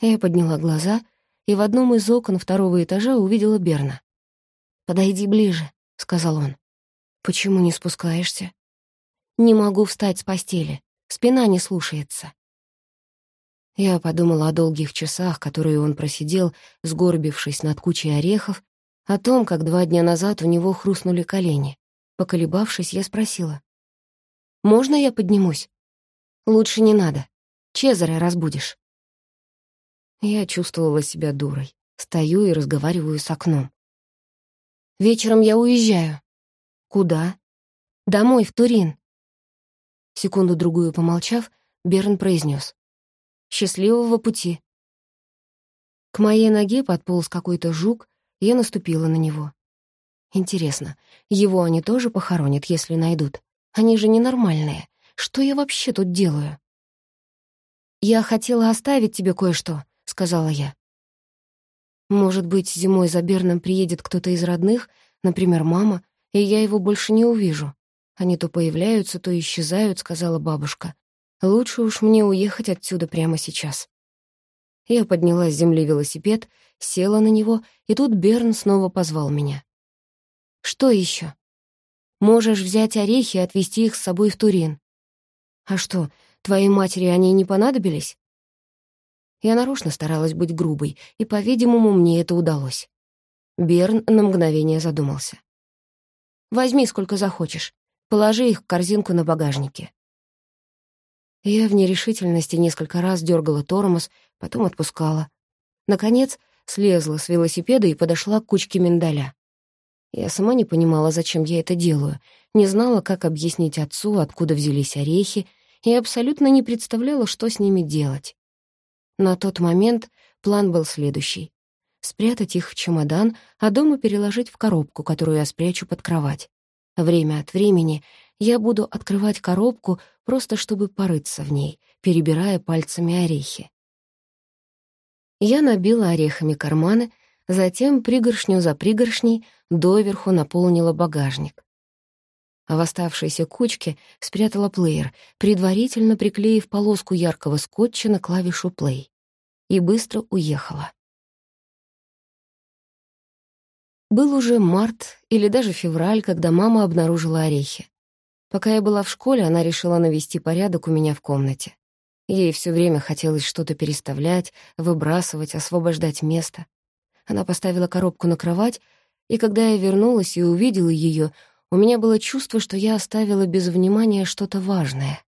Я подняла глаза и в одном из окон второго этажа увидела Берна. «Подойди ближе», — сказал он. «Почему не спускаешься?» «Не могу встать с постели. Спина не слушается». Я подумала о долгих часах, которые он просидел, сгорбившись над кучей орехов, о том, как два дня назад у него хрустнули колени. Поколебавшись, я спросила. «Можно я поднимусь?» «Лучше не надо. Чезаря разбудишь». Я чувствовала себя дурой. Стою и разговариваю с окном. «Вечером я уезжаю». «Куда?» «Домой, в Турин». Секунду-другую помолчав, Берн произнес: «Счастливого пути». К моей ноге подполз какой-то жук, я наступила на него. Интересно, его они тоже похоронят, если найдут? Они же ненормальные. Что я вообще тут делаю? «Я хотела оставить тебе кое-что», — сказала я. «Может быть, зимой за Берном приедет кто-то из родных, например, мама, и я его больше не увижу. Они то появляются, то исчезают», — сказала бабушка. «Лучше уж мне уехать отсюда прямо сейчас». Я подняла с земли велосипед, села на него, и тут Берн снова позвал меня. «Что еще? Можешь взять орехи и отвезти их с собой в Турин. А что, твоей матери они не понадобились?» Я нарочно старалась быть грубой, и, по-видимому, мне это удалось. Берн на мгновение задумался. «Возьми сколько захочешь. Положи их в корзинку на багажнике». Я в нерешительности несколько раз дергала тормоз, потом отпускала. Наконец, слезла с велосипеда и подошла к кучке миндаля. Я сама не понимала, зачем я это делаю, не знала, как объяснить отцу, откуда взялись орехи, и абсолютно не представляла, что с ними делать. На тот момент план был следующий. Спрятать их в чемодан, а дома переложить в коробку, которую я спрячу под кровать. Время от времени я буду открывать коробку, просто чтобы порыться в ней, перебирая пальцами орехи. Я набила орехами карманы, затем пригоршню за пригоршней доверху наполнила багажник. А в оставшейся кучке спрятала плеер, предварительно приклеив полоску яркого скотча на клавишу «плей». И быстро уехала. Был уже март или даже февраль, когда мама обнаружила орехи. Пока я была в школе, она решила навести порядок у меня в комнате. Ей все время хотелось что-то переставлять, выбрасывать, освобождать место. Она поставила коробку на кровать, и когда я вернулась и увидела ее, у меня было чувство, что я оставила без внимания что-то важное.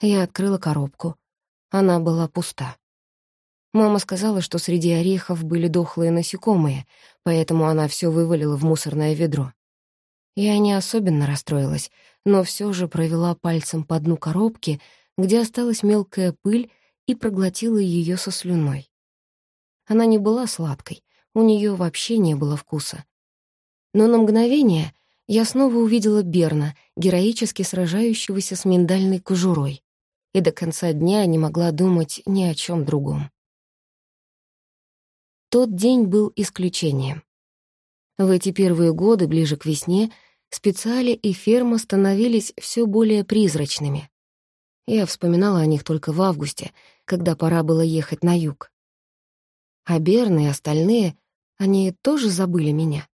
Я открыла коробку. Она была пуста. Мама сказала, что среди орехов были дохлые насекомые, поэтому она все вывалила в мусорное ведро. Я не особенно расстроилась, но все же провела пальцем по дну коробки, где осталась мелкая пыль, и проглотила ее со слюной. Она не была сладкой, у нее вообще не было вкуса. Но на мгновение я снова увидела Берна, героически сражающегося с миндальной кожурой, и до конца дня не могла думать ни о чем другом. Тот день был исключением. В эти первые годы, ближе к весне, специали и ферма становились все более призрачными. Я вспоминала о них только в августе, когда пора было ехать на юг. А Берн и остальные, они тоже забыли меня.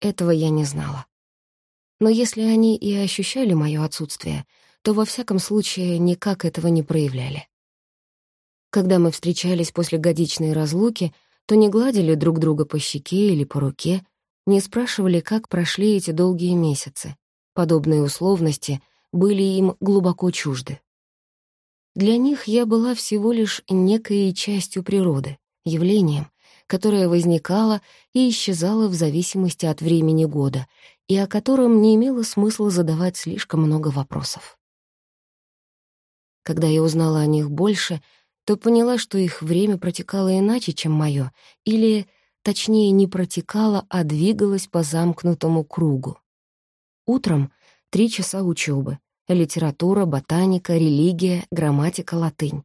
Этого я не знала. Но если они и ощущали мое отсутствие, то во всяком случае никак этого не проявляли. Когда мы встречались после годичной разлуки, то не гладили друг друга по щеке или по руке, не спрашивали, как прошли эти долгие месяцы. Подобные условности были им глубоко чужды. Для них я была всего лишь некой частью природы, явлением, которое возникало и исчезало в зависимости от времени года, и о котором не имело смысла задавать слишком много вопросов. Когда я узнала о них больше, то поняла, что их время протекало иначе, чем мое, или точнее, не протекала, а двигалась по замкнутому кругу. Утром — три часа учебы, литература, ботаника, религия, грамматика, латынь.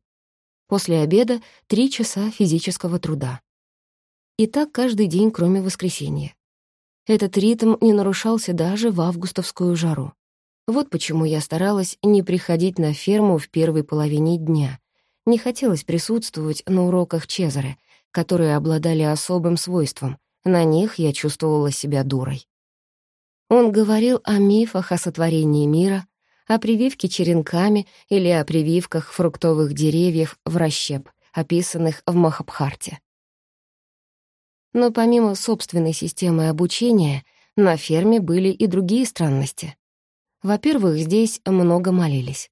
После обеда — три часа физического труда. И так каждый день, кроме воскресенья. Этот ритм не нарушался даже в августовскую жару. Вот почему я старалась не приходить на ферму в первой половине дня, Не хотелось присутствовать на уроках Чезаре, которые обладали особым свойством. На них я чувствовала себя дурой. Он говорил о мифах о сотворении мира, о прививке черенками или о прививках фруктовых деревьев в расщеп, описанных в Махабхарте. Но помимо собственной системы обучения, на ферме были и другие странности. Во-первых, здесь много молились.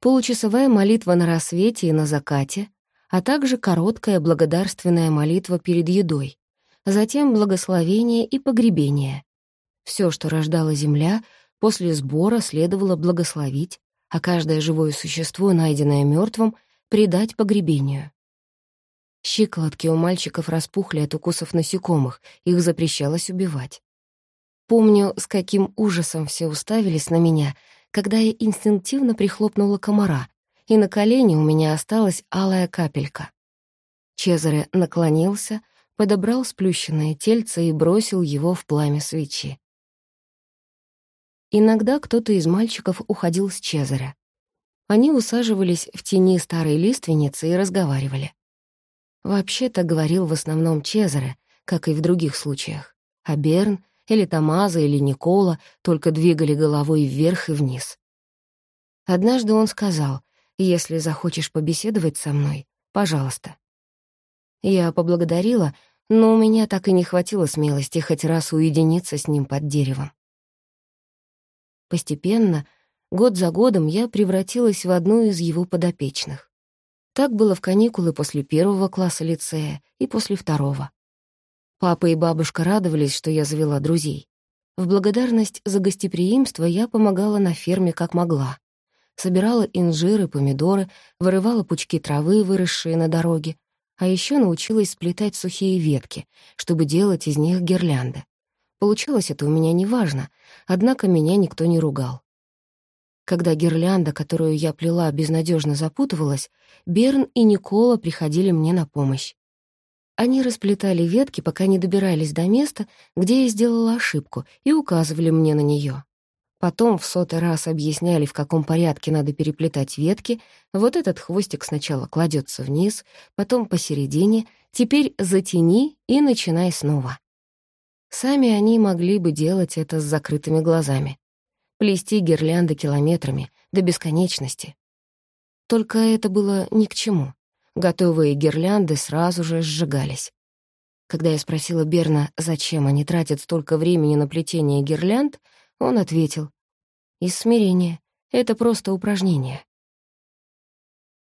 Получасовая молитва на рассвете и на закате, а также короткая благодарственная молитва перед едой, затем благословение и погребение. Все, что рождала земля, после сбора следовало благословить, а каждое живое существо, найденное мертвым, предать погребению. Щиколотки у мальчиков распухли от укусов насекомых, их запрещалось убивать. Помню, с каким ужасом все уставились на меня, когда я инстинктивно прихлопнула комара, и на колени у меня осталась алая капелька. Чезаре наклонился, подобрал сплющенное тельце и бросил его в пламя свечи. Иногда кто-то из мальчиков уходил с Чезаря. Они усаживались в тени старой лиственницы и разговаривали. Вообще-то говорил в основном Чезаре, как и в других случаях, а Берн или Тамаза или Никола только двигали головой вверх и вниз. Однажды он сказал, «Если захочешь побеседовать со мной, пожалуйста». Я поблагодарила, но у меня так и не хватило смелости хоть раз уединиться с ним под деревом. Постепенно, год за годом, я превратилась в одну из его подопечных. Так было в каникулы после первого класса лицея и после второго. Папа и бабушка радовались, что я завела друзей. В благодарность за гостеприимство я помогала на ферме как могла. Собирала инжиры, помидоры, вырывала пучки травы, выросшие на дороге, а еще научилась сплетать сухие ветки, чтобы делать из них гирлянды. Получалось это у меня неважно, однако меня никто не ругал. Когда гирлянда, которую я плела, безнадежно запутывалась, Берн и Никола приходили мне на помощь. Они расплетали ветки, пока не добирались до места, где я сделала ошибку, и указывали мне на нее. Потом в сотый раз объясняли, в каком порядке надо переплетать ветки. Вот этот хвостик сначала кладется вниз, потом посередине, теперь затяни и начинай снова. Сами они могли бы делать это с закрытыми глазами. Плести гирлянды километрами, до бесконечности. Только это было ни к чему. Готовые гирлянды сразу же сжигались. Когда я спросила Берна, зачем они тратят столько времени на плетение гирлянд, он ответил, «Из смирения. Это просто упражнение».